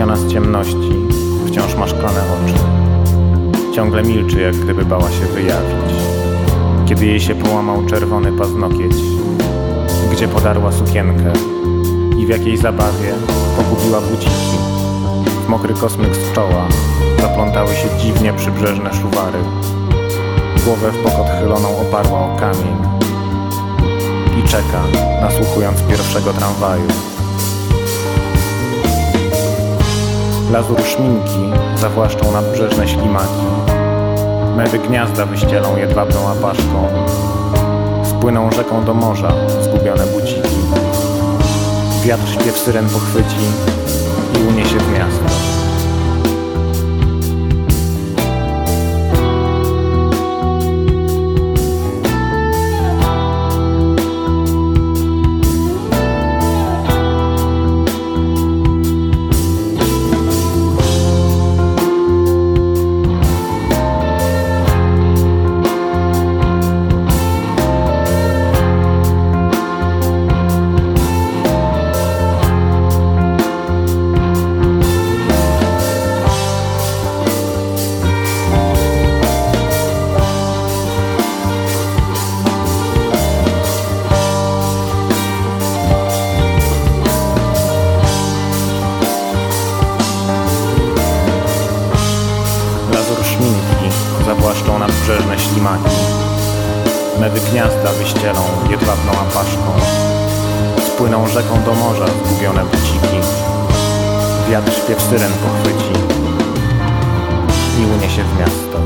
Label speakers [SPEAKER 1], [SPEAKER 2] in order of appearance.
[SPEAKER 1] Zmartwiona z ciemności, wciąż ma szklane oczy. Ciągle milczy, jak gdyby bała się wyjawić. Kiedy jej się połamał czerwony paznokieć, gdzie podarła sukienkę i w jakiej zabawie pogubiła buciki. W mokry kosmyk z czoła zaplątały się dziwnie przybrzeżne szuwary. Głowę w bok odchyloną oparła o kamień i czeka, nasłuchując pierwszego tramwaju. Lazur szminki zawłaszczą nadbrzeżne ślimaki. Mewy gniazda wyścielą jedwabną apaszką. Spłyną rzeką do morza zgubione buciki. Wiatr śpiew syren pochwyci nadbrzeżne ślimaki. Mewy gniazda wyścielą jedwabną apaszką. Spłyną rzeką do morza zgubione buciki. Wiatr śpiew syren pochwyci i uniesie w miasto.